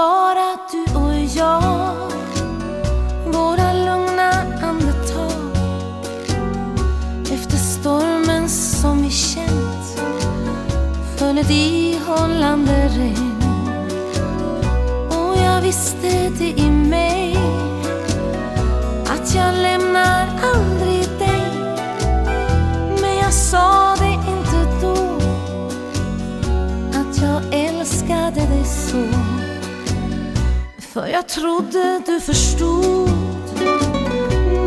bara du och jag. Våra lugna andetag. Efter stormen som vi känt. Föll ett ihållande regn. Och jag visste det i mig. Att jag lämnar aldrig För jag trodde du förstod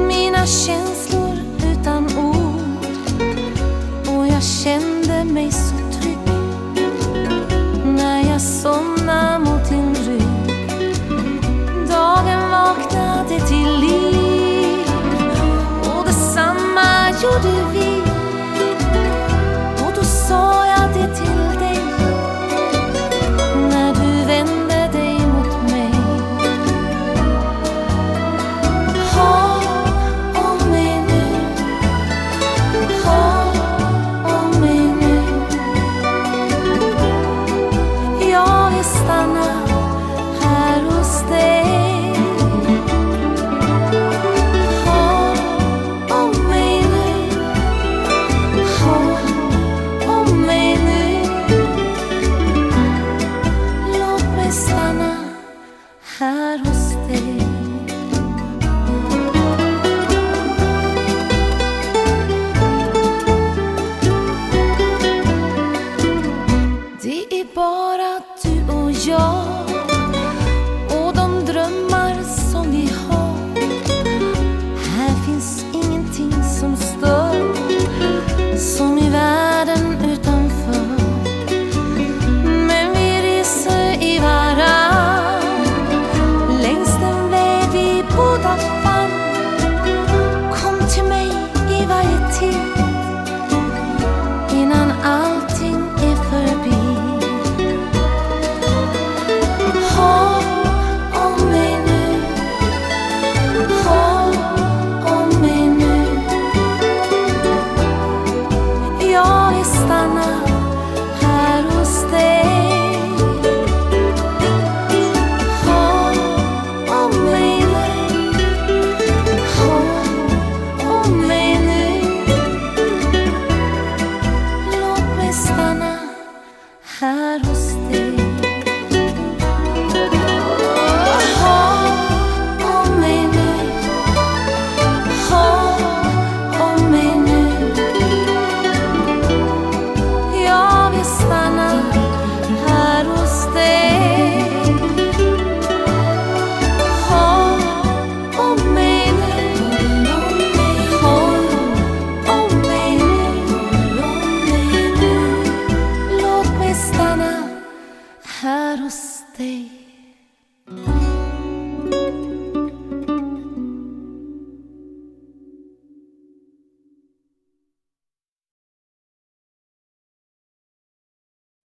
mina känslor utan ord och jag kände mig så trygg när jag somnade mot din rygg. Dagen vaknade till liv här hos Stay.